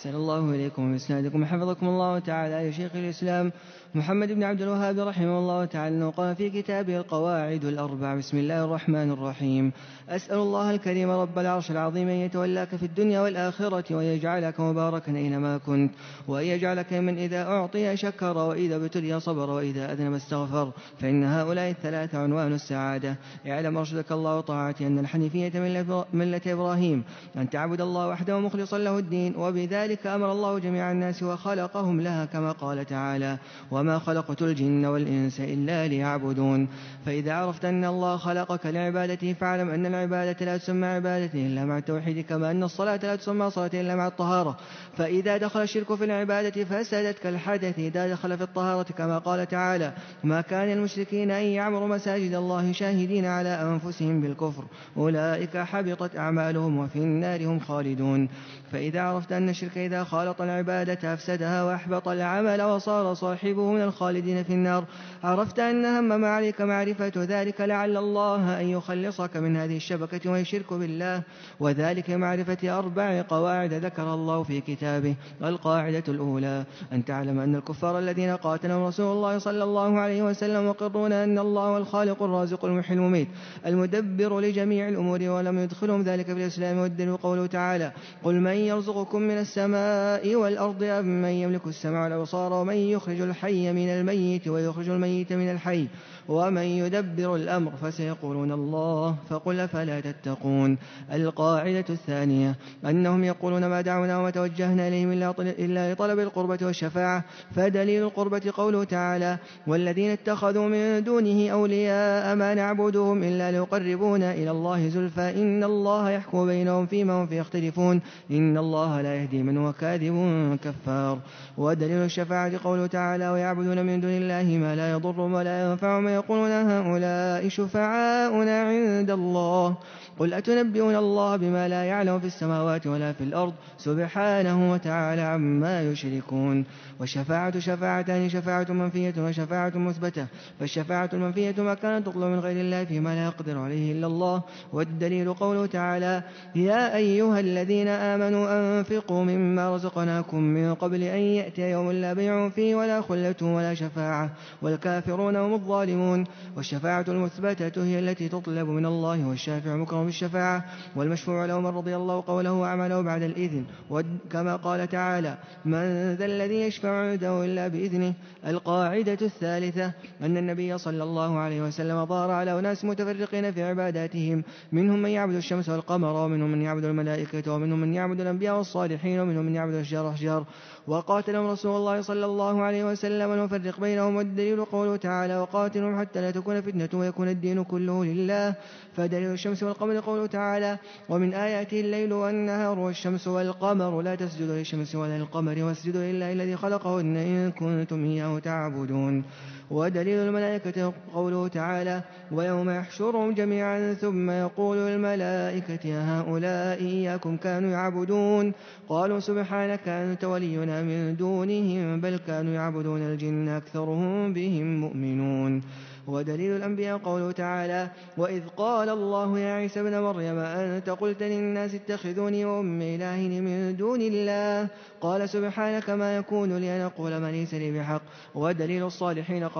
أحسن الله إليكم وإسنادكم حفظكم الله تعالى يا شيخ الإسلام. محمد بن عبد الوهاب رحمه الله تعالى. أنه قال في كتابه القواعد الأربع بسم الله الرحمن الرحيم. أسأل الله الكريم رب العرش العظيم أن يتولاك في الدنيا والآخرة وأن يجعلك مباركا أينما كنت وأن يجعلك من إذا أعطي شكر وإذا ابتلي صبر وإذا أذنب استغفر. فإن هؤلاء الثلاثة عنوان السعادة. اعلم أرشدك الله وطاعتي أن الحنيفية ملة إبراهيم أن تعبد الله وحده مخلصا له الدين وبذلك أمر الله جميع الناس وخلقهم لها كما قال تعالى وما خلقت الجن والإنس إلا ليعبدون. فإذا عرفت أن الله خلقك لعبادته فاعلم أن العبادة لا تسمى عبادة إلا مع التوحيد كما أن الصلاة لا تسمى صلاة إلا مع الطهارة. فإذا دخل الشرك في العبادة فسدت كالحدث إذا دخل في الطهارة كما قال تعالى ما كان المشركين أن يعمروا مساجد الله شاهدين على أنفسهم بالكفر. أولئك حبطت أعمالهم وفي النار هم خالدون. فإذا عرفت أن الشرك إذا خالط العبادة أفسدها وأحبط العمل وصار صاحبه من الخالدين في النار. عرفت أن هم ما عليك معرفة ذلك لعل الله أن يخلصك من هذه الشبكة وهي الشرك بالله. وذلك معرفة أربع قواعد ذكر الله في كتابه. القاعدة الأولى أن تعلم أن الكفار الذين قاتلهم رسول الله صلى الله عليه وسلم مقرون أن الله هو الخالق الرازق المحيي المميت المدبر لجميع الأمور ولم يدخلهم ذلك في الإسلام. والدين قوله تعالى قل من يرزقكم من السماء والأرض أم من يملك السمع والأبصار ومن يخرج الحي من الميت ويخرج الميت من الحي ومن يدبر الأمر فسيقولون الله فقل فلا تتقون؟ القاعدة الثانية أنهم يقولون ما دعونا وما توجهنا إليهم إلا لطلب القربة والشفاعة فدليل القربة قوله تعالى والذين اتخذوا من دونه أولياء ما نعبدهم إلا ليقربونا إلى الله زلفى إن الله يحكم بينهم فيما هم فيه يختلفون إن الله لا يهدي من هو كاذب كفار. ودليل الشفاعة قوله تعالى ويعبدون من دون الله ما لا يضر ولا ينفع ما يقولون هؤلاء شفعاؤنا عند الله قل أتنبئون الله بما لا يعلم في السماوات ولا في الأرض سبحانه وتعالى عما يشركون والشفاعة شفاعتان شفاعة منفية وشفاعة مثبتة فالشفاعة المنفية ما كانت تطلب من غير الله فيما لا يقدر عليه إلا الله والدليل قوله تعالى يا أيها الذين آمنوا أنفقوا مما رزقناكم من قبل أن يأتي يوم لا بيع فيه ولا خلة ولا شفاعة والكافرون هم الظالمون والشفاعة المثبتة هي التي تطلب من الله والشافع مكرم بالشفاعة والمشفوع له من رضي الله قوله وعمله بعد الإذن. كما قال تعالى من ذا الذي يشفع عنده إلا بإذنه. القاعدة الثالثة أن النبي صلى الله عليه وسلم ظهر على أناس متفرقين في عباداتهم. منهم من يعبد الشمس والقمر ومنهم من يعبد الملائكة ومنهم من يعبد الأنبياء والصالحين ومنهم من يعبد الأشجار أشجار وقاتلهم رسول الله صلى الله عليه وسلم ونفرق بينهم والدليل قوله تعالى وقاتلهم حتى لا تكون فتنة ويكون الدين كله لله. فدليل الشمس والقمر قوله تعالى ومن آياته الليل والنهار والشمس والقمر لا تسجدوا للشمس ولا للقمر واسجدوا لله الذي خلقهن إن كنتم إياه تعبدون ودليل الملائكة قوله تعالى ويوم يحشرهم جميعا ثم يقول الملائكة هؤلاء إياكم كانوا يعبدون؟ قالوا سبحانك أنت ولينا من دونهم بل كانوا يعبدون الجن أكثرهم بهم مؤمنون. ودليل الأنبياء قوله تعالى وإذ قال الله يا عيسى ابن مريم أنت قلت للناس اتخذوني وأمي إلهين من دون الله؟ قال سبحانك ما يكون لي أن أقول ما ليس لي بحق. ودليل الصالحين قوله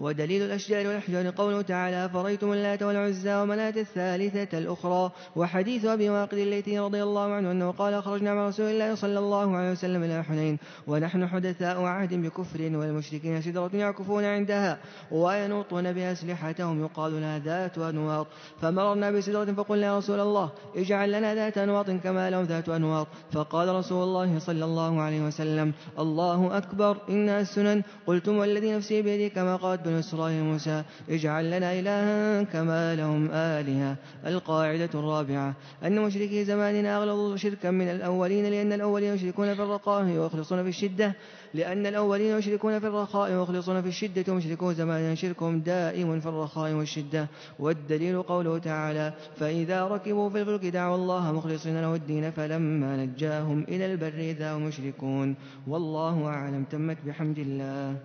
ودليل الأشجار والأحجار قوله تعالى فريتم اللات والعزى ومناة الثالثة الأخرى وحديث أبي واقد الليثي رضي الله عنه أنه قال خرجنا مع رسول الله صلى الله عليه وسلم إلى حنين ونحن حدثاء عهد بكفر والمشركين سدرة يعكفون عندها وينوطون بأسلحتهم يقال لها ذات أنواط فمررنا بسدرة فقلنا يا رسول الله اجعل لنا ذات أنواط كما لهم ذات أنواط فقال رسول الله صلى الله عليه وسلم الله أكبر إنها السنن قلتم والذي نفسي بيدي كما قالت إسرائيل موسى اجعل لنا إلها كما لهم آلهة. القاعدة الرابعة أن مشركي زماننا أغلظوا شركا من الأولين لأن الأولين يشركون في الرخاء ويخلصون في الشدة. لأن الأولين يشركون في الرخاء ويخلصون في الشدة. ومشركو زماننا شركهم دائم في الرخاء والشدة. والدليل قوله تعالى فإذا ركبوا في الفلك دعوا الله مخلصين له الدين فلما نجاهم إلى البر إذا هم يشركون والله أعلم تمت بحمد الله.